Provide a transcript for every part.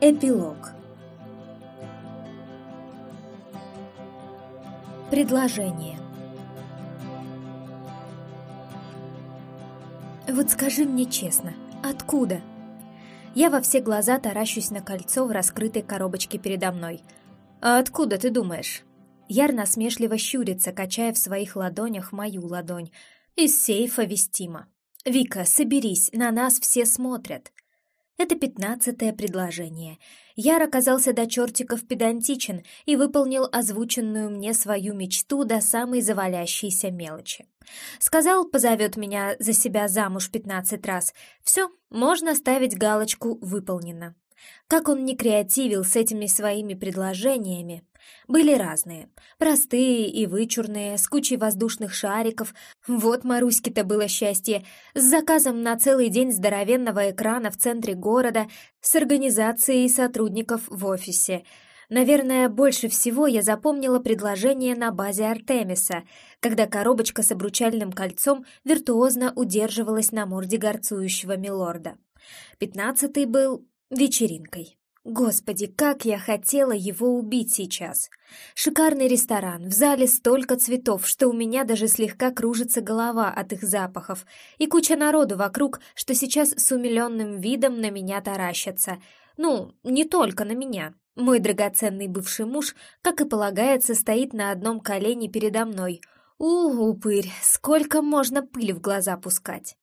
Эпилог Предложение Вот скажи мне честно, откуда? Я во все глаза таращусь на кольцо в раскрытой коробочке передо мной. А откуда ты думаешь? Яр насмешливо щурится, качая в своих ладонях мою ладонь. Из сейфа вестима. «Вика, соберись, на нас все смотрят». Это пятнадцатое предложение. Яр оказался до чертиков педантичен и выполнил озвученную мне свою мечту до самой завалящейся мелочи. Сказал, позовет меня за себя замуж пятнадцать раз. Все, можно ставить галочку «Выполнено». Как он не креативил с этими своими предложениями, были разные. Простые и вычурные, с кучей воздушных шариков. Вот Маруське-то было счастье. С заказом на целый день здоровенного экрана в центре города, с организацией сотрудников в офисе. Наверное, больше всего я запомнила предложение на базе Артемиса, когда коробочка с обручальным кольцом виртуозно удерживалась на морде горцующего милорда. Пятнадцатый был вечеринкой. Господи, как я хотела его убить сейчас! Шикарный ресторан, в зале столько цветов, что у меня даже слегка кружится голова от их запахов, и куча народу вокруг, что сейчас с умиленным видом на меня таращатся. Ну, не только на меня. Мой драгоценный бывший муж, как и полагается, стоит на одном колене передо мной. У, упырь, сколько можно пыль в глаза пускать!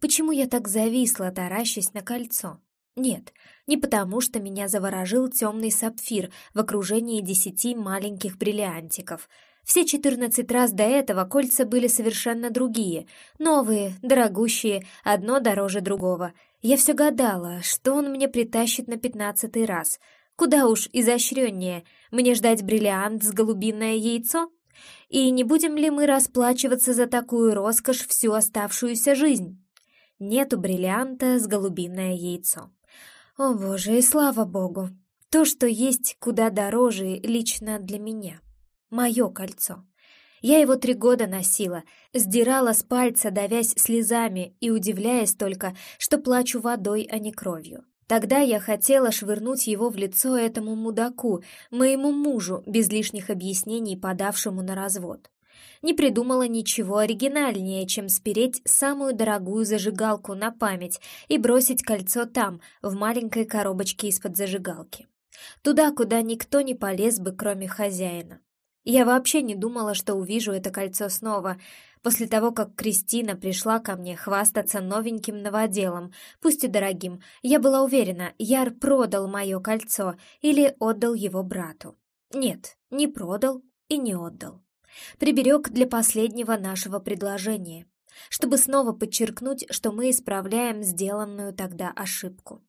Почему я так зависла, таращась на кольцо? Нет, не потому, что меня заворожил темный сапфир в окружении десяти маленьких бриллиантиков. Все четырнадцать раз до этого кольца были совершенно другие, новые, дорогущие, одно дороже другого. Я все гадала, что он мне притащит на пятнадцатый раз. Куда уж изощреннее, мне ждать бриллиант с голубиное яйцо? И не будем ли мы расплачиваться за такую роскошь всю оставшуюся жизнь? Нету бриллианта с голубиное яйцо. О боже, и слава богу! То, что есть куда дороже лично для меня. Мое кольцо. Я его три года носила, сдирала с пальца, давясь слезами и удивляясь только, что плачу водой, а не кровью. Тогда я хотела швырнуть его в лицо этому мудаку, моему мужу, без лишних объяснений, подавшему на развод не придумала ничего оригинальнее, чем спереть самую дорогую зажигалку на память и бросить кольцо там, в маленькой коробочке из-под зажигалки. Туда, куда никто не полез бы, кроме хозяина. Я вообще не думала, что увижу это кольцо снова, после того, как Кристина пришла ко мне хвастаться новеньким новоделом, пусть и дорогим. Я была уверена, Яр продал мое кольцо или отдал его брату. Нет, не продал и не отдал приберег для последнего нашего предложения, чтобы снова подчеркнуть, что мы исправляем сделанную тогда ошибку.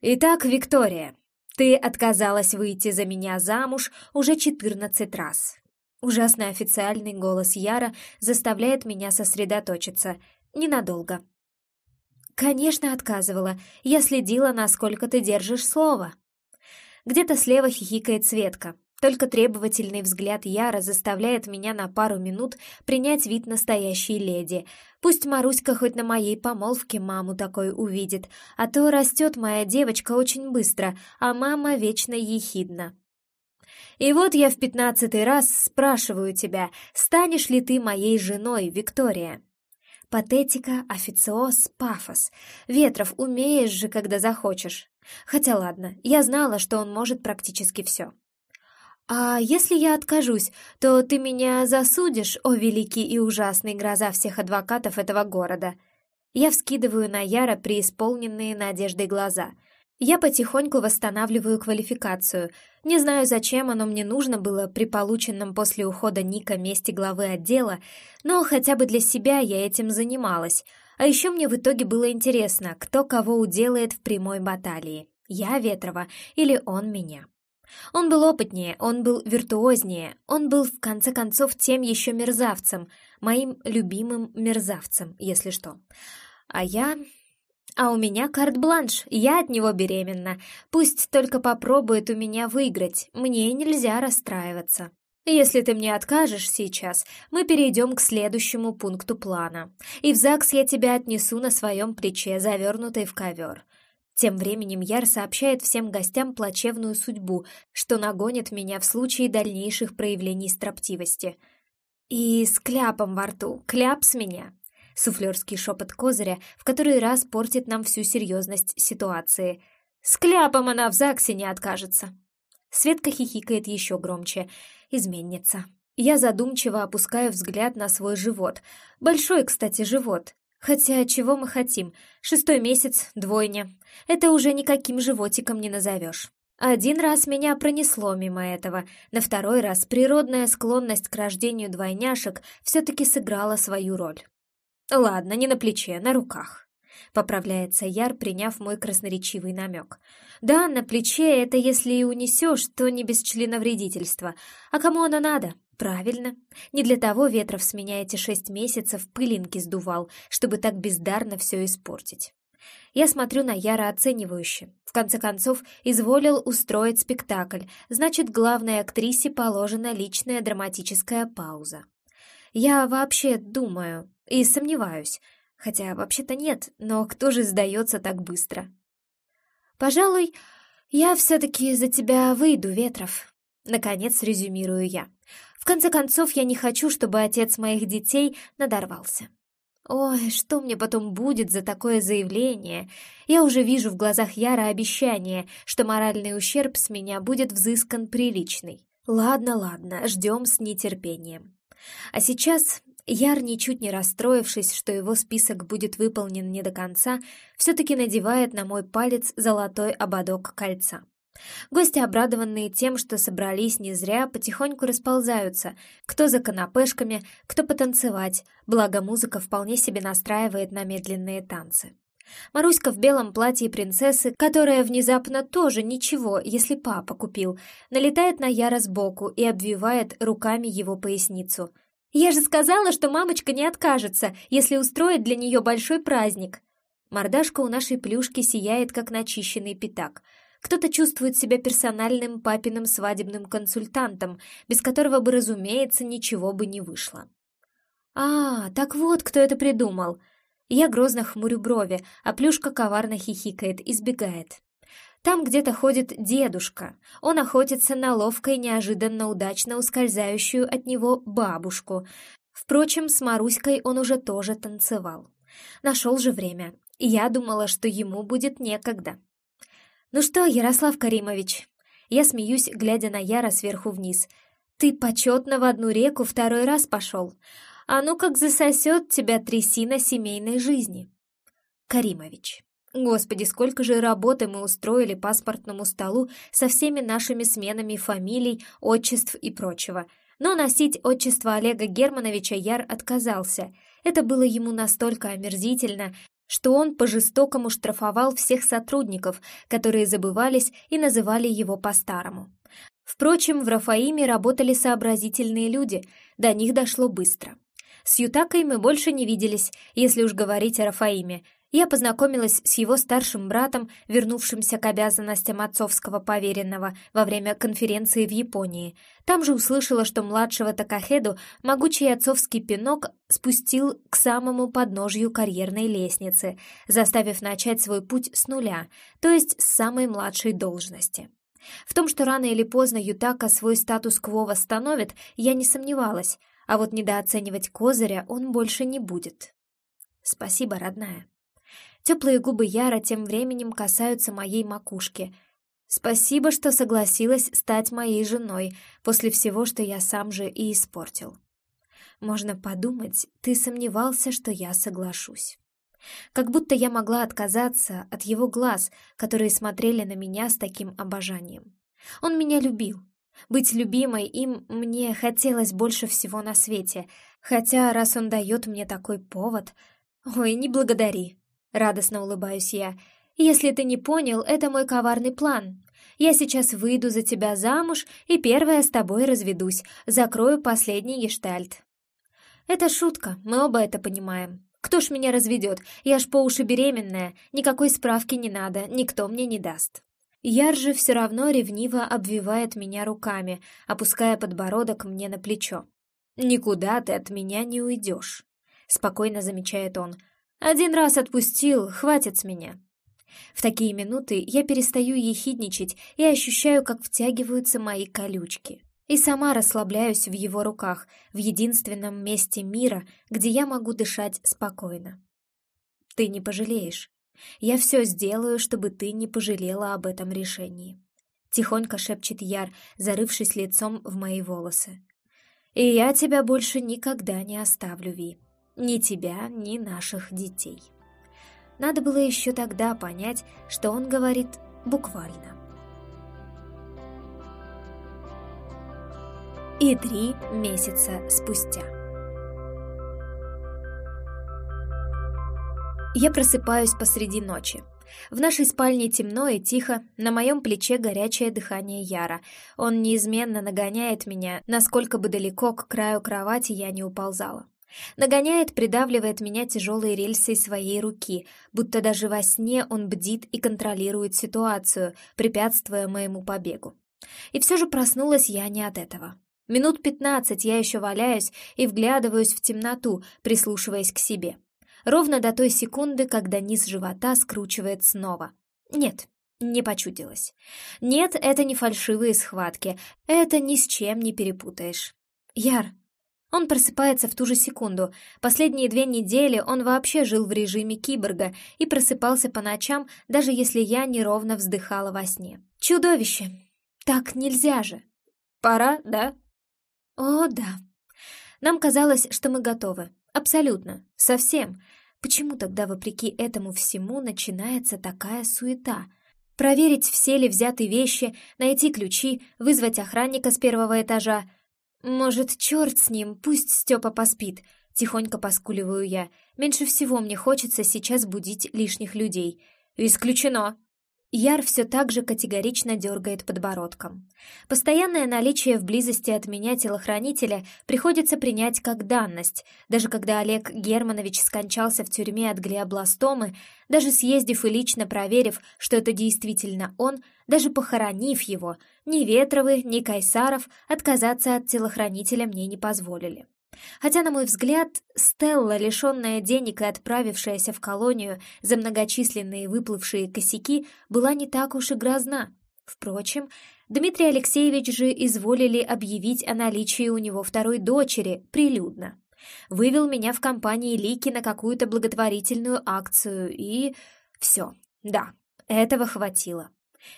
«Итак, Виктория, ты отказалась выйти за меня замуж уже четырнадцать раз». Ужасный официальный голос Яра заставляет меня сосредоточиться. Ненадолго. «Конечно, отказывала. Я следила, насколько ты держишь слово». Где-то слева хихикает Светка, только требовательный взгляд Яра заставляет меня на пару минут принять вид настоящей леди. Пусть Маруська хоть на моей помолвке маму такой увидит, а то растет моя девочка очень быстро, а мама вечно ехидна. И вот я в пятнадцатый раз спрашиваю тебя, станешь ли ты моей женой, Виктория? Патетика, официоз, пафос. Ветров, умеешь же, когда захочешь. Хотя ладно, я знала, что он может практически все. «А если я откажусь, то ты меня засудишь, о великий и ужасный гроза всех адвокатов этого города?» Я вскидываю на Яра преисполненные надеждой глаза. Я потихоньку восстанавливаю квалификацию. Не знаю, зачем оно мне нужно было при полученном после ухода Ника месте главы отдела, но хотя бы для себя я этим занималась. А еще мне в итоге было интересно, кто кого уделает в прямой баталии. Я Ветрова или он меня. Он был опытнее, он был виртуознее, он был, в конце концов, тем еще мерзавцем, моим любимым мерзавцем, если что. А я... А у меня карт-бланш, я от него беременна. Пусть только попробует у меня выиграть, мне нельзя расстраиваться. Если ты мне откажешь сейчас, мы перейдем к следующему пункту плана. И в ЗАГС я тебя отнесу на своем плече, завернутой в ковер. Тем временем Яр сообщает всем гостям плачевную судьбу, что нагонит меня в случае дальнейших проявлений строптивости. И с кляпом во рту, кляп с меня. Суфлерский шепот Козыря в который раз портит нам всю серьезность ситуации. С кляпом она в ЗАГСе не откажется. Светка хихикает еще громче. Изменница. Я задумчиво опускаю взгляд на свой живот. Большой, кстати, живот. Хотя чего мы хотим? Шестой месяц, двойня. Это уже никаким животиком не назовешь. Один раз меня пронесло мимо этого, на второй раз природная склонность к рождению двойняшек все-таки сыграла свою роль. Ладно, не на плече, на руках. Поправляется Яр, приняв мой красноречивый намек. Да, на плече это если и унесешь, то не без членовредительства. А кому оно надо? Правильно. Не для того Ветров с шесть месяцев пылинки сдувал, чтобы так бездарно все испортить. Я смотрю на Яра оценивающе. В конце концов, изволил устроить спектакль, значит, главной актрисе положена личная драматическая пауза. Я вообще думаю и сомневаюсь, хотя вообще-то нет, но кто же сдается так быстро? Пожалуй, я все-таки за тебя выйду, Ветров. Наконец резюмирую я. В конце концов, я не хочу, чтобы отец моих детей надорвался. Ой, что мне потом будет за такое заявление? Я уже вижу в глазах Яра обещание, что моральный ущерб с меня будет взыскан приличный. Ладно, ладно, ждем с нетерпением. А сейчас Яр, ничуть не расстроившись, что его список будет выполнен не до конца, все-таки надевает на мой палец золотой ободок кольца. Гости, обрадованные тем, что собрались не зря, потихоньку расползаются, кто за канапешками, кто потанцевать, благо музыка вполне себе настраивает на медленные танцы. Маруська в белом платье принцессы, которая внезапно тоже ничего, если папа купил, налетает на Яра сбоку и обвивает руками его поясницу. «Я же сказала, что мамочка не откажется, если устроит для нее большой праздник!» Мордашка у нашей плюшки сияет, как начищенный пятак — кто-то чувствует себя персональным папиным свадебным консультантом, без которого бы, разумеется, ничего бы не вышло. «А, так вот, кто это придумал!» Я грозно хмурю брови, а Плюшка коварно хихикает и сбегает. Там где-то ходит дедушка. Он охотится на ловко и неожиданно удачно ускользающую от него бабушку. Впрочем, с Маруськой он уже тоже танцевал. Нашел же время. Я думала, что ему будет некогда. «Ну что, Ярослав Каримович?» Я смеюсь, глядя на Яра сверху вниз. «Ты почетно в одну реку второй раз пошел. А ну как засосет тебя трясина семейной жизни!» Каримович. Господи, сколько же работы мы устроили паспортному столу со всеми нашими сменами фамилий, отчеств и прочего. Но носить отчество Олега Германовича Яр отказался. Это было ему настолько омерзительно, что он по-жестокому штрафовал всех сотрудников, которые забывались и называли его по-старому. Впрочем, в Рафаиме работали сообразительные люди, до них дошло быстро. С Ютакой мы больше не виделись, если уж говорить о Рафаиме, я познакомилась с его старшим братом, вернувшимся к обязанностям отцовского поверенного во время конференции в Японии. Там же услышала, что младшего Такахеду могучий отцовский пинок спустил к самому подножью карьерной лестницы, заставив начать свой путь с нуля, то есть с самой младшей должности. В том, что рано или поздно Ютака свой статус-кво восстановит, я не сомневалась, а вот недооценивать козыря он больше не будет. Спасибо, родная. Теплые губы Яра тем временем касаются моей макушки. Спасибо, что согласилась стать моей женой после всего, что я сам же и испортил. Можно подумать, ты сомневался, что я соглашусь. Как будто я могла отказаться от его глаз, которые смотрели на меня с таким обожанием. Он меня любил. Быть любимой им мне хотелось больше всего на свете, хотя раз он дает мне такой повод... Ой, не благодари. Радостно улыбаюсь я. «Если ты не понял, это мой коварный план. Я сейчас выйду за тебя замуж и первая с тобой разведусь, закрою последний гештальт». «Это шутка, мы оба это понимаем. Кто ж меня разведет? Я ж по уши беременная, никакой справки не надо, никто мне не даст». Яр же все равно ревниво обвивает меня руками, опуская подбородок мне на плечо. «Никуда ты от меня не уйдешь», — спокойно замечает он, один раз отпустил, хватит с меня. В такие минуты я перестаю ехидничать и ощущаю, как втягиваются мои колючки. И сама расслабляюсь в его руках, в единственном месте мира, где я могу дышать спокойно. Ты не пожалеешь. Я все сделаю, чтобы ты не пожалела об этом решении. Тихонько шепчет Яр, зарывшись лицом в мои волосы. И я тебя больше никогда не оставлю, Ви. Ни тебя, ни наших детей. Надо было еще тогда понять, что он говорит буквально. И три месяца спустя. Я просыпаюсь посреди ночи. В нашей спальне темно и тихо, на моем плече горячее дыхание Яра. Он неизменно нагоняет меня, насколько бы далеко к краю кровати я не уползала. Нагоняет, придавливает меня тяжелой рельсой своей руки, будто даже во сне он бдит и контролирует ситуацию, препятствуя моему побегу. И все же проснулась я не от этого. Минут пятнадцать я еще валяюсь и вглядываюсь в темноту, прислушиваясь к себе. Ровно до той секунды, когда низ живота скручивает снова. Нет, не почудилось. Нет, это не фальшивые схватки, это ни с чем не перепутаешь. Яр, он просыпается в ту же секунду. Последние две недели он вообще жил в режиме киборга и просыпался по ночам, даже если я неровно вздыхала во сне. Чудовище! Так нельзя же! Пора, да? О, да. Нам казалось, что мы готовы. Абсолютно. Совсем. Почему тогда, вопреки этому всему, начинается такая суета? Проверить, все ли взяты вещи, найти ключи, вызвать охранника с первого этажа — «Может, черт с ним, пусть Степа поспит», — тихонько поскуливаю я. «Меньше всего мне хочется сейчас будить лишних людей». «Исключено», Яр все так же категорично дергает подбородком. Постоянное наличие в близости от меня телохранителя приходится принять как данность. Даже когда Олег Германович скончался в тюрьме от глиобластомы, даже съездив и лично проверив, что это действительно он, даже похоронив его, ни Ветровы, ни Кайсаров отказаться от телохранителя мне не позволили. Хотя, на мой взгляд, Стелла, лишенная денег и отправившаяся в колонию за многочисленные выплывшие косяки, была не так уж и грозна. Впрочем, Дмитрий Алексеевич же изволили объявить о наличии у него второй дочери прилюдно. Вывел меня в компании Лики на какую-то благотворительную акцию и... Все, да, этого хватило.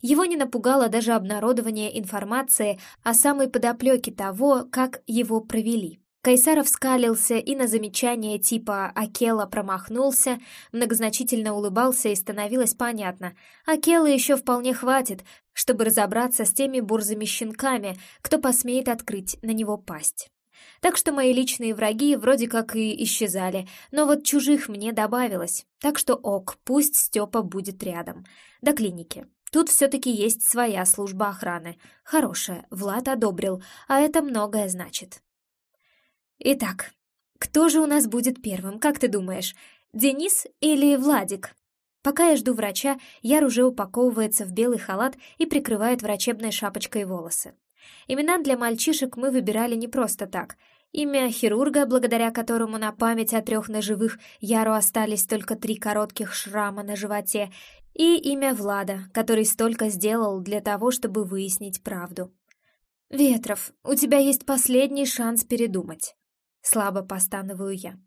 Его не напугало даже обнародование информации о самой подоплеке того, как его провели. Кайсаров скалился и на замечание типа «Акела промахнулся», многозначительно улыбался и становилось понятно. Акела еще вполне хватит, чтобы разобраться с теми бурзыми щенками, кто посмеет открыть на него пасть. Так что мои личные враги вроде как и исчезали, но вот чужих мне добавилось. Так что ок, пусть Степа будет рядом. До клиники. Тут все-таки есть своя служба охраны. Хорошая, Влад одобрил, а это многое значит. Итак, кто же у нас будет первым, как ты думаешь, Денис или Владик? Пока я жду врача, Яр уже упаковывается в белый халат и прикрывает врачебной шапочкой волосы. Имена для мальчишек мы выбирали не просто так. Имя хирурга, благодаря которому на память о трех ножевых Яру остались только три коротких шрама на животе, и имя Влада, который столько сделал для того, чтобы выяснить правду. «Ветров, у тебя есть последний шанс передумать». Слабо постановую я.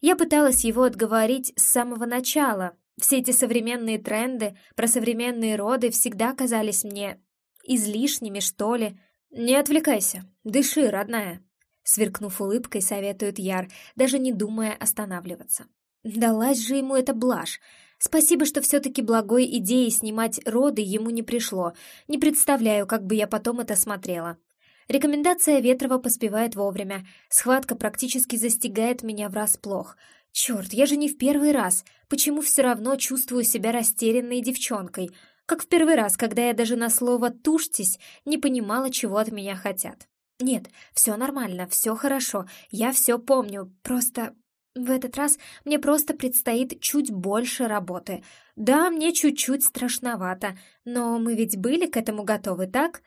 Я пыталась его отговорить с самого начала. Все эти современные тренды про современные роды всегда казались мне излишними, что ли. Не отвлекайся, дыши, родная. Сверкнув улыбкой, советует Яр, даже не думая останавливаться. Далась же ему эта блажь. Спасибо, что все-таки благой идеей снимать роды ему не пришло. Не представляю, как бы я потом это смотрела. Рекомендация Ветрова поспевает вовремя. Схватка практически застигает меня врасплох. Черт, я же не в первый раз. Почему все равно чувствую себя растерянной девчонкой? Как в первый раз, когда я даже на слово «тушьтесь» не понимала, чего от меня хотят. Нет, все нормально, все хорошо, я все помню, просто в этот раз мне просто предстоит чуть больше работы. Да, мне чуть-чуть страшновато, но мы ведь были к этому готовы, так?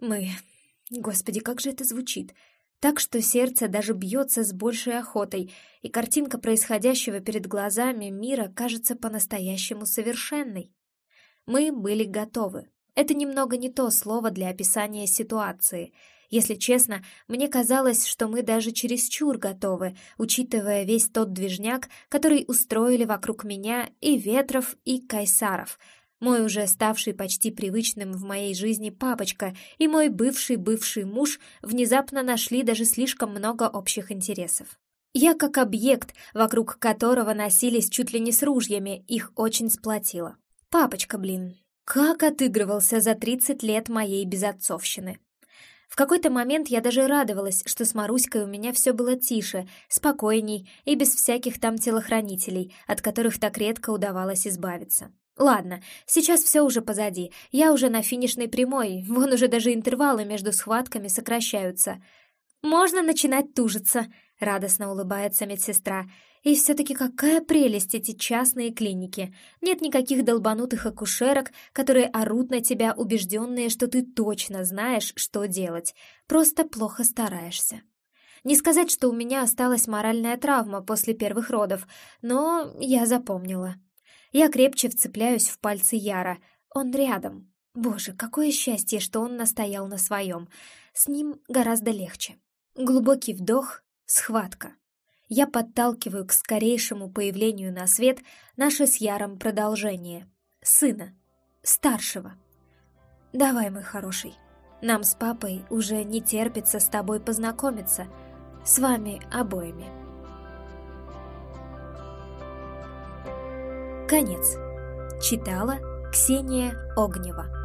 Мы... Господи, как же это звучит! Так что сердце даже бьется с большей охотой, и картинка происходящего перед глазами мира кажется по-настоящему совершенной. Мы были готовы. Это немного не то слово для описания ситуации. Если честно, мне казалось, что мы даже чересчур готовы, учитывая весь тот движняк, который устроили вокруг меня и Ветров, и Кайсаров. Мой уже ставший почти привычным в моей жизни папочка и мой бывший-бывший муж внезапно нашли даже слишком много общих интересов. Я как объект, вокруг которого носились чуть ли не с ружьями, их очень сплотило. Папочка, блин, как отыгрывался за 30 лет моей безотцовщины. В какой-то момент я даже радовалась, что с Маруськой у меня все было тише, спокойней и без всяких там телохранителей, от которых так редко удавалось избавиться. Ладно, сейчас все уже позади, я уже на финишной прямой, вон уже даже интервалы между схватками сокращаются. Можно начинать тужиться, радостно улыбается медсестра. И все-таки какая прелесть эти частные клиники. Нет никаких долбанутых акушерок, которые орут на тебя, убежденные, что ты точно знаешь, что делать. Просто плохо стараешься. Не сказать, что у меня осталась моральная травма после первых родов, но я запомнила. Я крепче вцепляюсь в пальцы Яра. Он рядом. Боже, какое счастье, что он настоял на своем. С ним гораздо легче. Глубокий вдох, схватка я подталкиваю к скорейшему появлению на свет наше с Яром продолжение. Сына. Старшего. Давай, мой хороший. Нам с папой уже не терпится с тобой познакомиться. С вами обоими. Конец. Читала Ксения Огнева.